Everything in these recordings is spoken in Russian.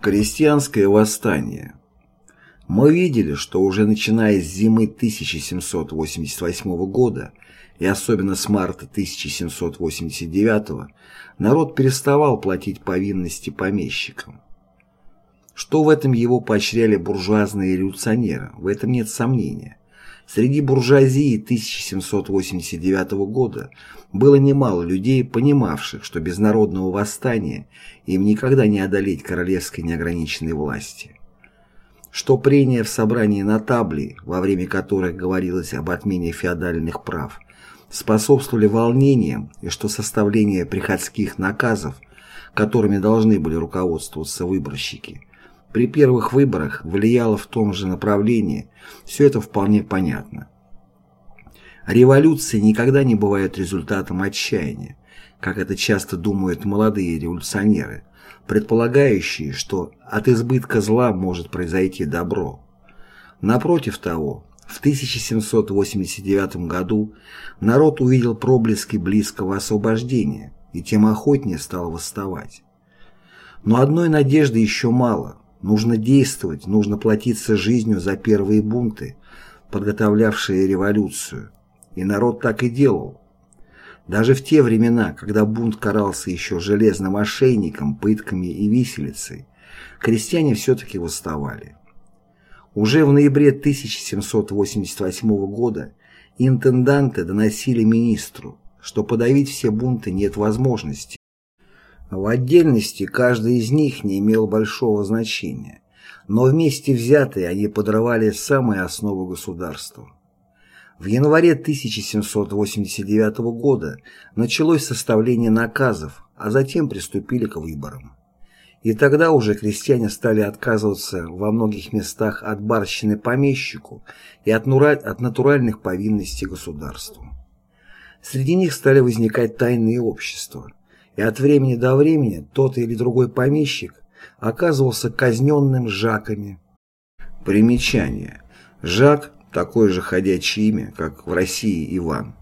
Крестьянское восстание Мы видели, что уже начиная с зимы 1788 года и особенно с марта 1789 народ переставал платить повинности помещикам. Что в этом его поощряли буржуазные революционеры, в этом нет сомнения. Среди буржуазии 1789 года было немало людей, понимавших, что без народного восстания им никогда не одолеть королевской неограниченной власти. Что прения в собрании на табле, во время которых говорилось об отмене феодальных прав, способствовали волнениям и что составление приходских наказов, которыми должны были руководствоваться выборщики, при первых выборах влияло в том же направлении, все это вполне понятно. Революции никогда не бывают результатом отчаяния, как это часто думают молодые революционеры, предполагающие, что от избытка зла может произойти добро. Напротив того, в 1789 году народ увидел проблески близкого освобождения и тем охотнее стал восставать. Но одной надежды еще мало. Нужно действовать, нужно платиться жизнью за первые бунты, подготовлявшие революцию. И народ так и делал. Даже в те времена, когда бунт карался еще железным ошейником, пытками и виселицей, крестьяне все-таки восставали. Уже в ноябре 1788 года интенданты доносили министру, что подавить все бунты нет возможности, в отдельности каждый из них не имел большого значения, но вместе взятые они подрывали самые основы государства. В январе 1789 года началось составление наказов, а затем приступили к выборам. И тогда уже крестьяне стали отказываться во многих местах от барщины помещику и от, от натуральных повинностей государству. Среди них стали возникать тайные общества – и от времени до времени тот или другой помещик оказывался казненным Жаками. Примечание. Жак – такое же ходячее имя, как в России Иван.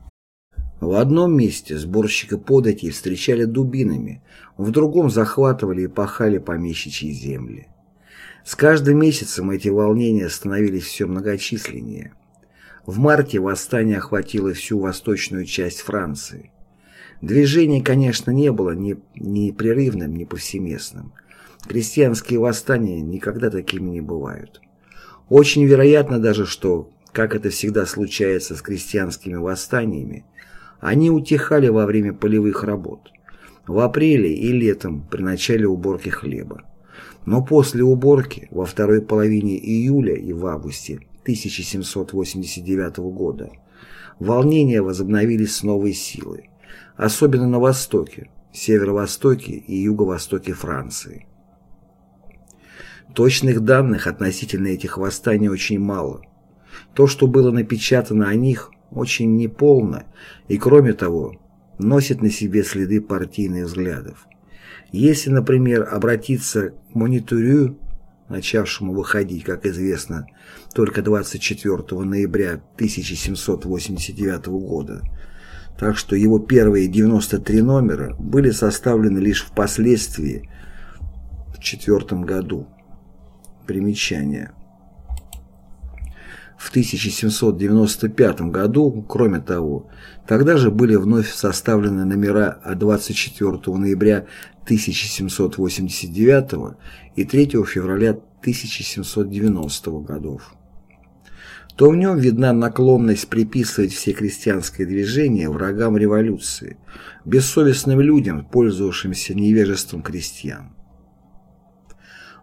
В одном месте сборщика податей встречали дубинами, в другом захватывали и пахали помещичьи земли. С каждым месяцем эти волнения становились все многочисленнее. В марте восстание охватило всю восточную часть Франции. Движение, конечно, не было ни, ни прерывным, ни повсеместным. Крестьянские восстания никогда такими не бывают. Очень вероятно даже, что, как это всегда случается с крестьянскими восстаниями, они утихали во время полевых работ, в апреле и летом при начале уборки хлеба. Но после уборки, во второй половине июля и в августе 1789 года, волнения возобновились с новой силой особенно на востоке, северо-востоке и юго-востоке Франции. Точных данных относительно этих восстаний очень мало. То, что было напечатано о них, очень неполно и, кроме того, носит на себе следы партийных взглядов. Если, например, обратиться к мониторю, начавшему выходить, как известно, только 24 ноября 1789 года, так что его первые 93 номера были составлены лишь впоследствии, в четвертом году. Примечание. В 1795 году, кроме того, тогда же были вновь составлены номера от 24 ноября 1789 и 3 февраля 1790 годов то в нем видна наклонность приписывать все крестьянские движения врагам революции, бессовестным людям, пользовавшимся невежеством крестьян.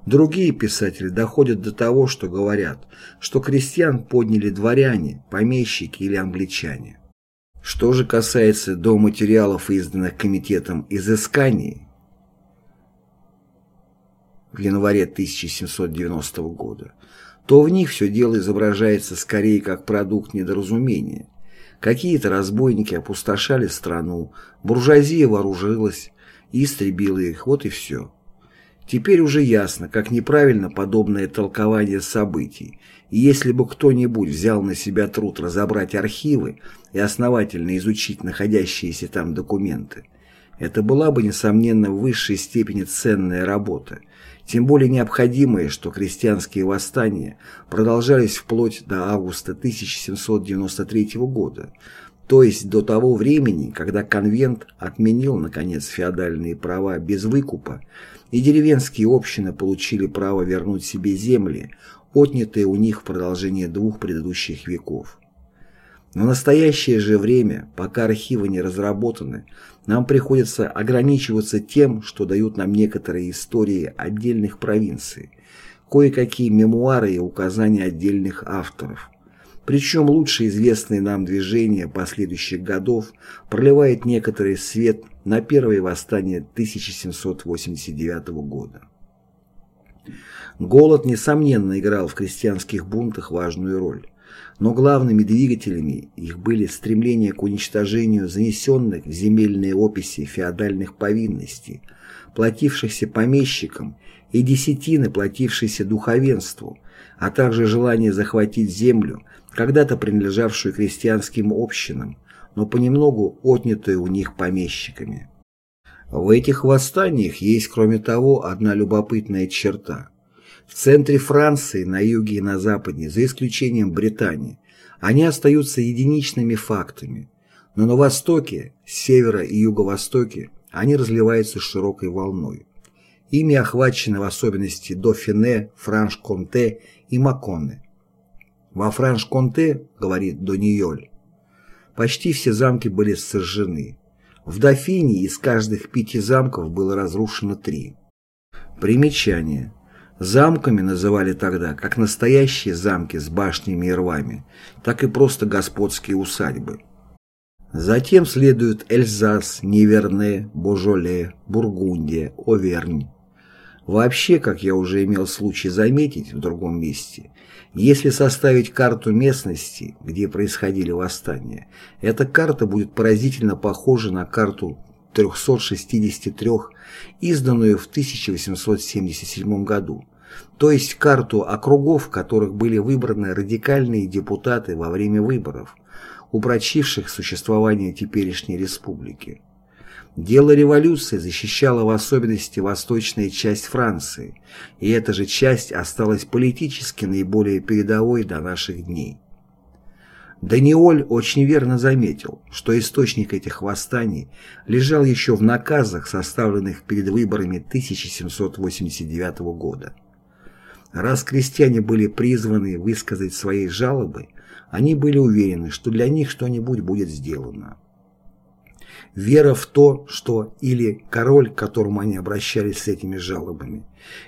Другие писатели доходят до того, что говорят, что крестьян подняли дворяне, помещики или англичане. Что же касается до материалов, изданных комитетом изысканий в январе 1790 года, то в них все дело изображается скорее как продукт недоразумения. Какие-то разбойники опустошали страну, буржуазия вооружилась и истребила их, вот и все. Теперь уже ясно, как неправильно подобное толкование событий, и если бы кто-нибудь взял на себя труд разобрать архивы и основательно изучить находящиеся там документы, Это была бы, несомненно, в высшей степени ценная работа, тем более необходимое, что крестьянские восстания продолжались вплоть до августа 1793 года, то есть до того времени, когда конвент отменил, наконец, феодальные права без выкупа, и деревенские общины получили право вернуть себе земли, отнятые у них в продолжение двух предыдущих веков. В настоящее же время, пока архивы не разработаны, нам приходится ограничиваться тем, что дают нам некоторые истории отдельных провинций, кое-какие мемуары и указания отдельных авторов. Причем лучше известные нам движения последующих годов проливает некоторый свет на первое восстание 1789 года. Голод, несомненно, играл в крестьянских бунтах важную роль но главными двигателями их были стремление к уничтожению занесенных в земельные описи феодальных повинностей, платившихся помещикам и десятины, платившиеся духовенству, а также желание захватить землю, когда-то принадлежавшую крестьянским общинам, но понемногу отнятую у них помещиками. В этих восстаниях есть, кроме того, одна любопытная черта – в центре Франции, на юге и на западе, за исключением Британии, они остаются единичными фактами, но на востоке, севера и юго-востоке они разливаются широкой волной. Ими охвачены в особенности Дофине, Франш-Конте и Маконне. Во Франш-Конте, говорит Дониоль, почти все замки были сожжены. В Дофине из каждых пяти замков было разрушено три. Примечание. Замками называли тогда как настоящие замки с башнями и рвами, так и просто господские усадьбы. Затем следуют Эльзас, Неверне, Божоле, Бургундия, Овернь. Вообще, как я уже имел случай заметить в другом месте, если составить карту местности, где происходили восстания, эта карта будет поразительно похожа на карту 363, изданную в 1877 году, то есть карту округов, которых были выбраны радикальные депутаты во время выборов, упрочивших существование теперешней республики. Дело революции защищало в особенности восточная часть Франции, и эта же часть осталась политически наиболее передовой до наших дней. Даниоль очень верно заметил, что источник этих восстаний лежал еще в наказах, составленных перед выборами 1789 года. Раз крестьяне были призваны высказать свои жалобы, они были уверены, что для них что-нибудь будет сделано. Вера в то, что или король, к которому они обращались с этими жалобами,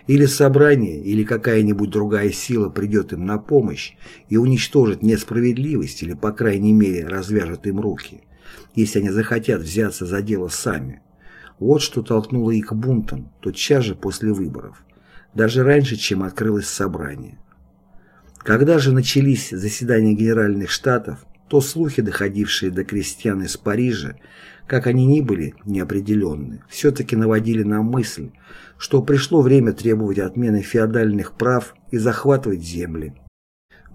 или собрание, или какая-нибудь другая сила придет им на помощь и уничтожит несправедливость или, по крайней мере, развяжет им руки, если они захотят взяться за дело сами. Вот что толкнуло их к бунтам тотчас же после выборов даже раньше, чем открылось собрание. Когда же начались заседания Генеральных Штатов, то слухи, доходившие до крестьян из Парижа, как они ни были неопределенны, все-таки наводили на мысль, что пришло время требовать отмены феодальных прав и захватывать земли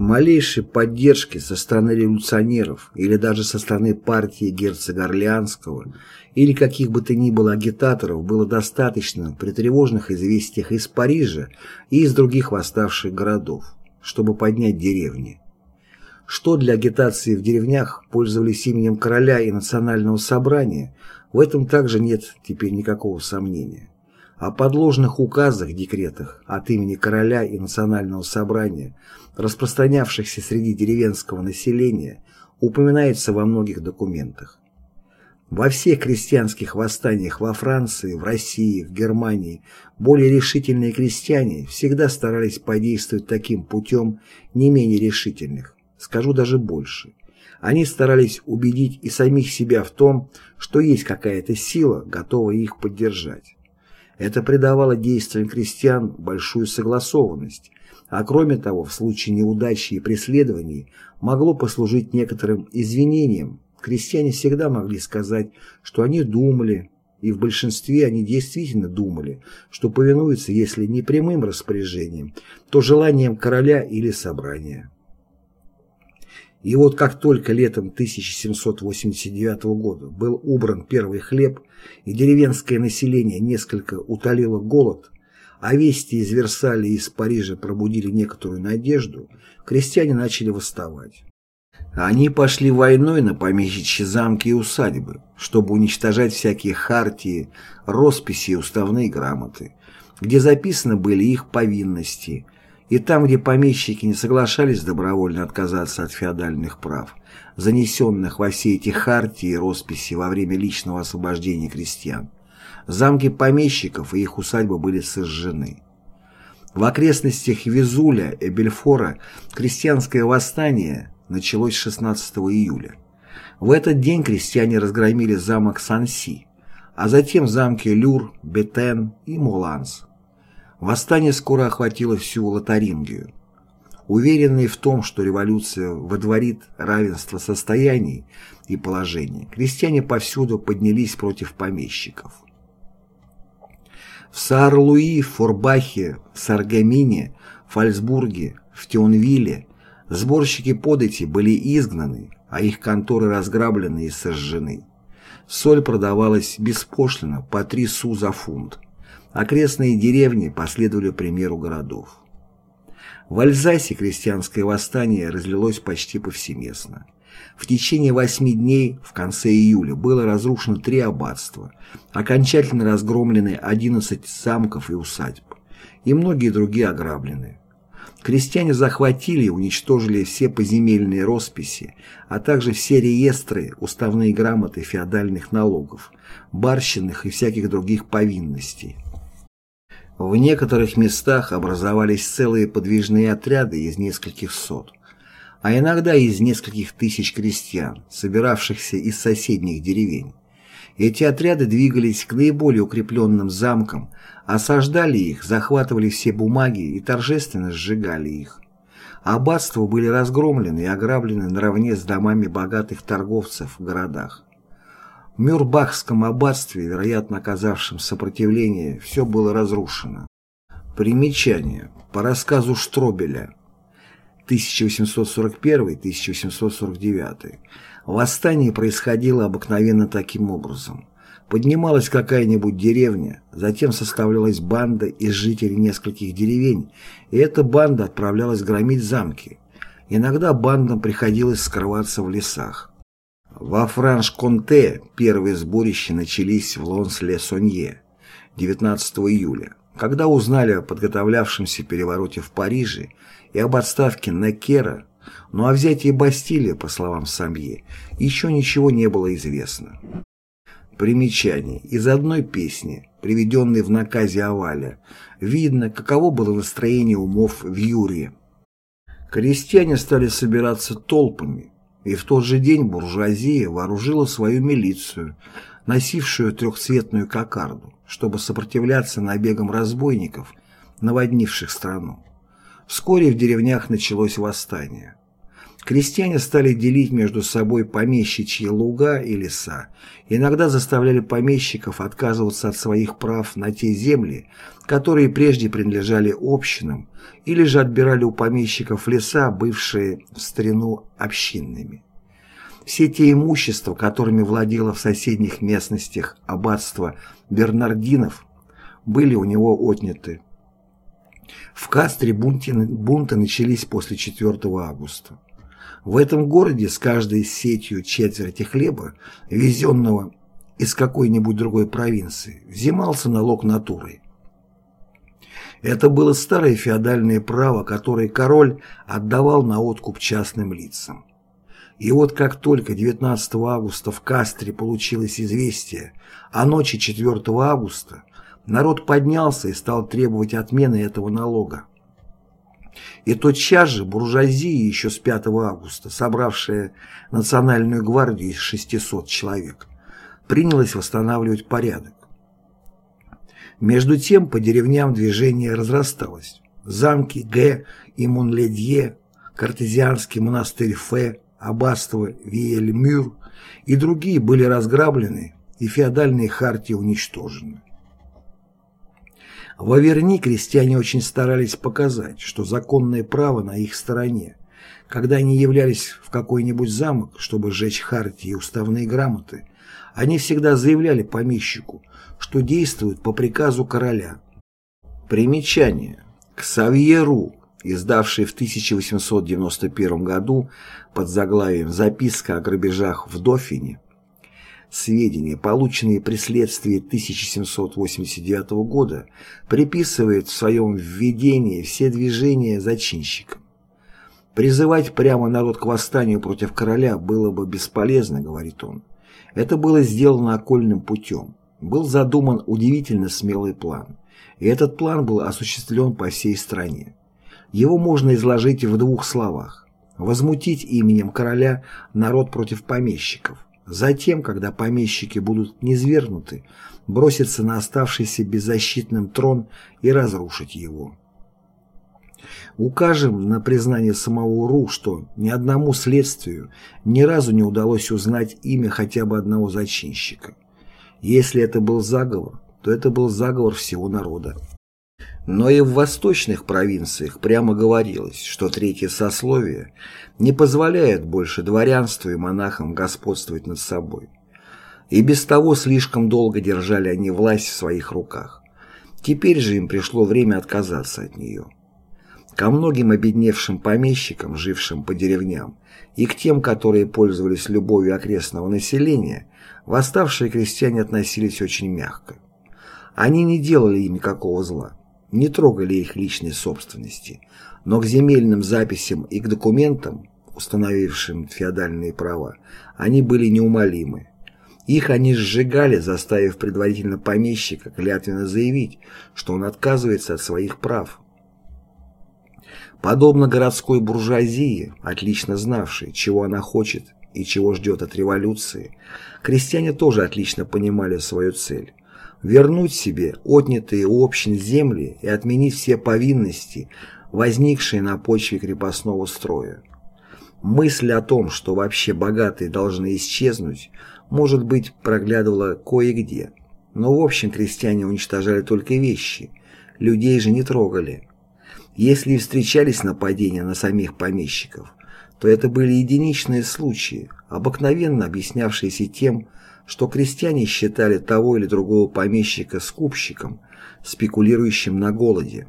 малейшей поддержки со стороны революционеров или даже со стороны партии герцога Орлеанского или каких бы то ни было агитаторов было достаточно при тревожных известиях из Парижа и из других восставших городов, чтобы поднять деревни. Что для агитации в деревнях пользовались именем короля и национального собрания, в этом также нет теперь никакого сомнения. О подложных указах, декретах от имени короля и национального собрания, распространявшихся среди деревенского населения, упоминается во многих документах. Во всех крестьянских восстаниях во Франции, в России, в Германии более решительные крестьяне всегда старались подействовать таким путем не менее решительных, скажу даже больше. Они старались убедить и самих себя в том, что есть какая-то сила, готовая их поддержать. Это придавало действиям крестьян большую согласованность, а кроме того, в случае неудачи и преследований могло послужить некоторым извинением. Крестьяне всегда могли сказать, что они думали, и в большинстве они действительно думали, что повинуются, если не прямым распоряжением, то желанием короля или собрания. И вот как только летом 1789 года был убран первый хлеб, и деревенское население несколько утолило голод, а вести из Версаля и из Парижа пробудили некоторую надежду, крестьяне начали восставать. Они пошли войной на помещичьи замки и усадьбы, чтобы уничтожать всякие хартии, росписи и уставные грамоты, где записаны были их повинности – и там, где помещики не соглашались добровольно отказаться от феодальных прав, занесенных во все эти хартии и росписи во время личного освобождения крестьян, замки помещиков и их усадьбы были сожжены. В окрестностях Визуля и Бельфора крестьянское восстание началось 16 июля. В этот день крестьяне разгромили замок Санси, а затем замки Люр, Бетен и Муланс. Восстание скоро охватило всю Лотарингию. Уверенные в том, что революция водворит равенство состояний и положений, крестьяне повсюду поднялись против помещиков. В Саар-Луи, Форбахе, Саргамине, Фальцбурге, в Тионвилле сборщики подати были изгнаны, а их конторы разграблены и сожжены. Соль продавалась беспошлино по три су за фунт. Окрестные деревни последовали примеру городов. В Альзасе крестьянское восстание разлилось почти повсеместно. В течение восьми дней в конце июля было разрушено три аббатства, окончательно разгромлены 11 замков и усадьб, и многие другие ограблены. Крестьяне захватили и уничтожили все поземельные росписи, а также все реестры, уставные грамоты феодальных налогов, барщинных и всяких других повинностей. В некоторых местах образовались целые подвижные отряды из нескольких сот, а иногда из нескольких тысяч крестьян, собиравшихся из соседних деревень. Эти отряды двигались к наиболее укрепленным замкам, осаждали их, захватывали все бумаги и торжественно сжигали их. Аббатства были разгромлены и ограблены наравне с домами богатых торговцев в городах. Мюрбахском аббатстве, вероятно оказавшем сопротивление, все было разрушено. Примечание. По рассказу Штробеля 1841-1849 восстание происходило обыкновенно таким образом. Поднималась какая-нибудь деревня, затем составлялась банда из жителей нескольких деревень, и эта банда отправлялась громить замки. Иногда бандам приходилось скрываться в лесах. Во Франш-Конте первые сборища начались в Лонс-Ле-Сонье 19 июля. Когда узнали о подготовлявшемся перевороте в Париже и об отставке Некера, но о взятии Бастилии, по словам Самье, еще ничего не было известно. Примечание. Из одной песни, приведенной в наказе Аваля, видно, каково было настроение умов в Юрии. Крестьяне стали собираться толпами, и в тот же день буржуазия вооружила свою милицию, носившую трехцветную кокарду, чтобы сопротивляться набегам разбойников, наводнивших страну. Вскоре в деревнях началось восстание. Крестьяне стали делить между собой помещичьи луга и леса, иногда заставляли помещиков отказываться от своих прав на те земли, которые прежде принадлежали общинам, или же отбирали у помещиков леса, бывшие в старину общинными. Все те имущества, которыми владело в соседних местностях аббатство Бернардинов, были у него отняты. В Кастре бунты, бунты начались после 4 августа. В этом городе с каждой сетью четверти хлеба, везенного из какой-нибудь другой провинции, взимался налог натурой. Это было старое феодальное право, которое король отдавал на откуп частным лицам. И вот как только 19 августа в Кастре получилось известие о ночи 4 августа, народ поднялся и стал требовать отмены этого налога. И тотчас же буржуазия еще с 5 августа, собравшая национальную гвардию из 600 человек, принялась восстанавливать порядок. Между тем по деревням движение разрасталось. Замки Г и Монледье, Картезианский монастырь Фе, аббатство Виельмюр и другие были разграблены и феодальные хартии уничтожены. В Аверни крестьяне очень старались показать, что законное право на их стороне, Когда они являлись в какой-нибудь замок, чтобы сжечь хартии и уставные грамоты, они всегда заявляли помещику, что действуют по приказу короля. Примечание. К Савьеру, издавший в 1891 году под заглавием «Записка о грабежах в Дофине», сведения, полученные при следствии 1789 года, приписывает в своем введении все движения зачинщикам. Призывать прямо народ к восстанию против короля было бы бесполезно, говорит он. Это было сделано окольным путем. Был задуман удивительно смелый план. И этот план был осуществлен по всей стране. Его можно изложить в двух словах. Возмутить именем короля народ против помещиков. Затем, когда помещики будут низвергнуты, броситься на оставшийся беззащитным трон и разрушить его. Укажем на признание самого РУ, что ни одному следствию ни разу не удалось узнать имя хотя бы одного зачинщика. Если это был заговор, то это был заговор всего народа. Но и в восточных провинциях прямо говорилось, что третье сословие не позволяет больше дворянству и монахам господствовать над собой. И без того слишком долго держали они власть в своих руках. Теперь же им пришло время отказаться от нее. Ко многим обедневшим помещикам, жившим по деревням, и к тем, которые пользовались любовью окрестного населения, восставшие крестьяне относились очень мягко. Они не делали им никакого зла не трогали их личной собственности, но к земельным записям и к документам, установившим феодальные права, они были неумолимы. Их они сжигали, заставив предварительно помещика клятвенно заявить, что он отказывается от своих прав. Подобно городской буржуазии, отлично знавшей, чего она хочет и чего ждет от революции, крестьяне тоже отлично понимали свою цель вернуть себе отнятые у общин земли и отменить все повинности, возникшие на почве крепостного строя. Мысль о том, что вообще богатые должны исчезнуть, может быть, проглядывала кое-где. Но в общем крестьяне уничтожали только вещи, людей же не трогали. Если и встречались нападения на самих помещиков, то это были единичные случаи, обыкновенно объяснявшиеся тем, что крестьяне считали того или другого помещика скупщиком, спекулирующим на голоде.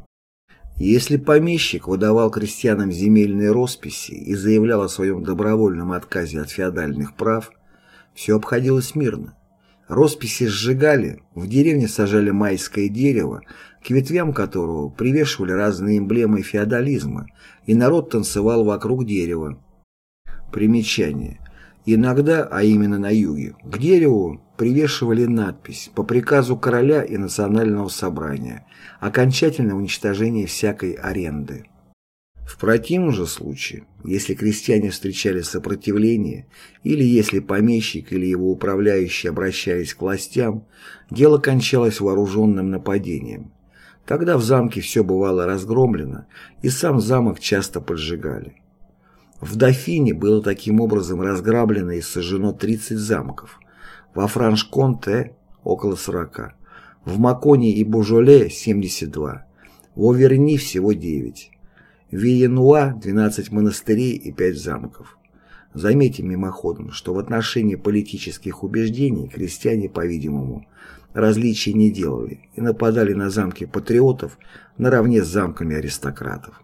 Если помещик выдавал крестьянам земельные росписи и заявлял о своем добровольном отказе от феодальных прав, все обходилось мирно. Росписи сжигали, в деревне сажали майское дерево, к ветвям которого привешивали разные эмблемы феодализма, и народ танцевал вокруг дерева. Примечание. Иногда, а именно на юге, к дереву привешивали надпись «По приказу короля и национального собрания. Окончательное уничтожение всякой аренды». В противном же случае, если крестьяне встречали сопротивление, или если помещик или его управляющий обращались к властям, дело кончалось вооруженным нападением. Тогда в замке все бывало разгромлено, и сам замок часто поджигали. В Дофине было таким образом разграблено и сожжено 30 замков, во Франш-Конте – около 40, в Маконе и Бужоле – 72, в Оверни всего 9, в Виенуа – 12 монастырей и 5 замков. Заметим мимоходом, что в отношении политических убеждений крестьяне, по-видимому, различий не делали и нападали на замки патриотов наравне с замками аристократов.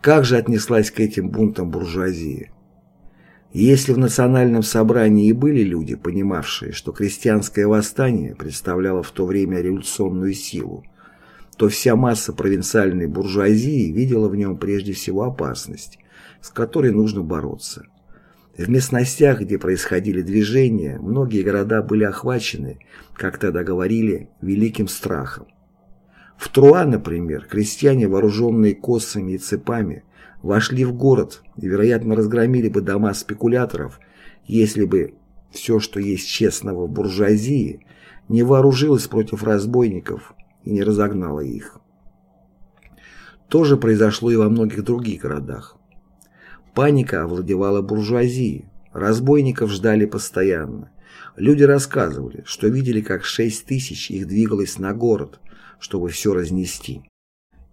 Как же отнеслась к этим бунтам буржуазия? Если в национальном собрании и были люди, понимавшие, что крестьянское восстание представляло в то время революционную силу, то вся масса провинциальной буржуазии видела в нем прежде всего опасность, с которой нужно бороться. В местностях, где происходили движения, многие города были охвачены, как тогда говорили, великим страхом. В Труа, например, крестьяне, вооруженные косами и цепами, вошли в город и, вероятно, разгромили бы дома спекуляторов, если бы все, что есть честного в буржуазии, не вооружилось против разбойников и не разогнало их. То же произошло и во многих других городах. Паника овладевала буржуазией, разбойников ждали постоянно. Люди рассказывали, что видели, как шесть тысяч их двигалось на город, чтобы все разнести.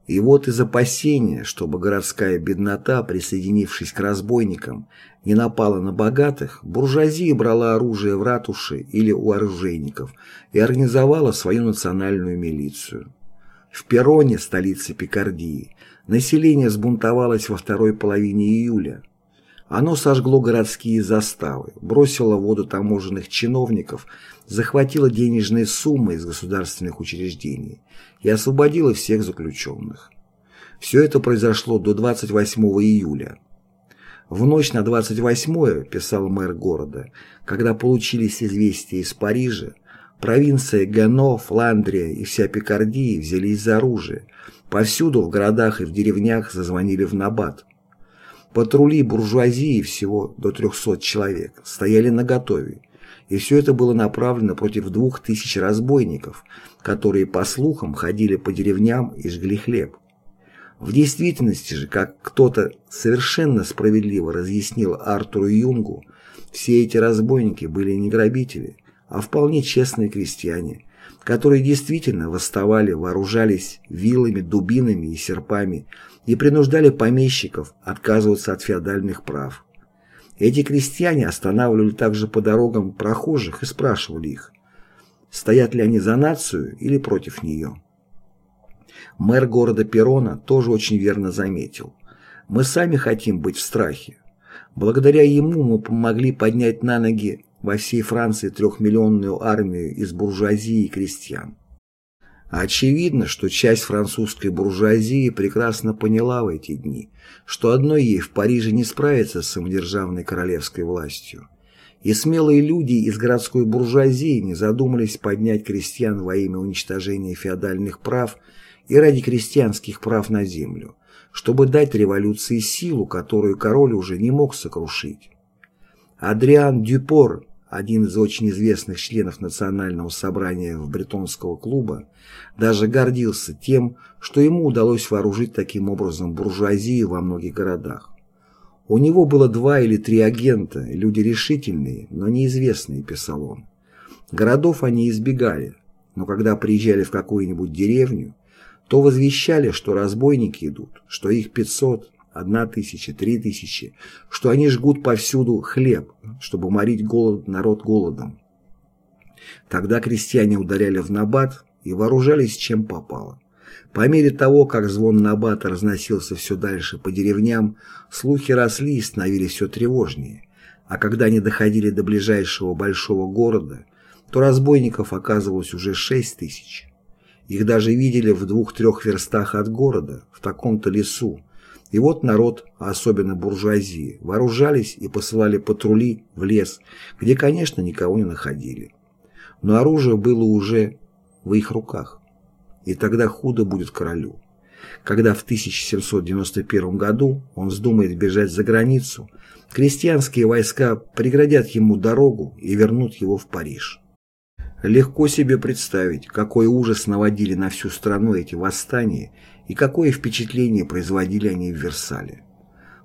И вот из опасения, чтобы городская беднота, присоединившись к разбойникам, не напала на богатых, буржуазия брала оружие в ратуши или у оружейников и организовала свою национальную милицию. В Перроне, столице Пикардии, население сбунтовалось во второй половине июля. Оно сожгло городские заставы, бросило в воду таможенных чиновников, захватило денежные суммы из государственных учреждений и освободило всех заключенных. Все это произошло до 28 июля. В ночь на 28-е, писал мэр города, когда получились известия из Парижа, провинция Гано, Фландрия и вся Пикардия взялись за оружие. Повсюду в городах и в деревнях зазвонили в набат. Патрули буржуазии всего до 300 человек стояли наготове, и все это было направлено против двух тысяч разбойников, которые, по слухам, ходили по деревням и жгли хлеб. В действительности же, как кто-то совершенно справедливо разъяснил Артуру Юнгу, все эти разбойники были не грабители, а вполне честные крестьяне, которые действительно восставали, вооружались вилами, дубинами и серпами и принуждали помещиков отказываться от феодальных прав. Эти крестьяне останавливали также по дорогам прохожих и спрашивали их, стоят ли они за нацию или против нее. Мэр города Перона тоже очень верно заметил. Мы сами хотим быть в страхе. Благодаря ему мы помогли поднять на ноги во всей Франции трехмиллионную армию из буржуазии и крестьян. Очевидно, что часть французской буржуазии прекрасно поняла в эти дни, что одной ей в Париже не справиться с самодержавной королевской властью. И смелые люди из городской буржуазии не задумались поднять крестьян во имя уничтожения феодальных прав и ради крестьянских прав на землю, чтобы дать революции силу, которую король уже не мог сокрушить. Адриан Дюпор один из очень известных членов Национального собрания в Бретонского клуба, даже гордился тем, что ему удалось вооружить таким образом буржуазию во многих городах. У него было два или три агента, люди решительные, но неизвестные, писал он. Городов они избегали, но когда приезжали в какую-нибудь деревню, то возвещали, что разбойники идут, что их 500, одна тысяча, три тысячи, что они жгут повсюду хлеб, чтобы морить голод, народ голодом. Тогда крестьяне ударяли в набат и вооружались чем попало. По мере того, как звон набата разносился все дальше по деревням, слухи росли и становились все тревожнее. А когда они доходили до ближайшего большого города, то разбойников оказывалось уже шесть тысяч. Их даже видели в двух-трех верстах от города, в таком-то лесу, и вот народ, особенно буржуазии, вооружались и посылали патрули в лес, где, конечно, никого не находили. Но оружие было уже в их руках. И тогда худо будет королю. Когда в 1791 году он вздумает бежать за границу, крестьянские войска преградят ему дорогу и вернут его в Париж. Легко себе представить, какой ужас наводили на всю страну эти восстания и какое впечатление производили они в Версале.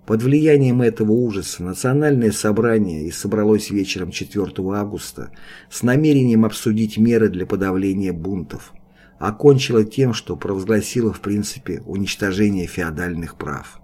Под влиянием этого ужаса национальное собрание и собралось вечером 4 августа с намерением обсудить меры для подавления бунтов, окончило тем, что провозгласило в принципе уничтожение феодальных прав.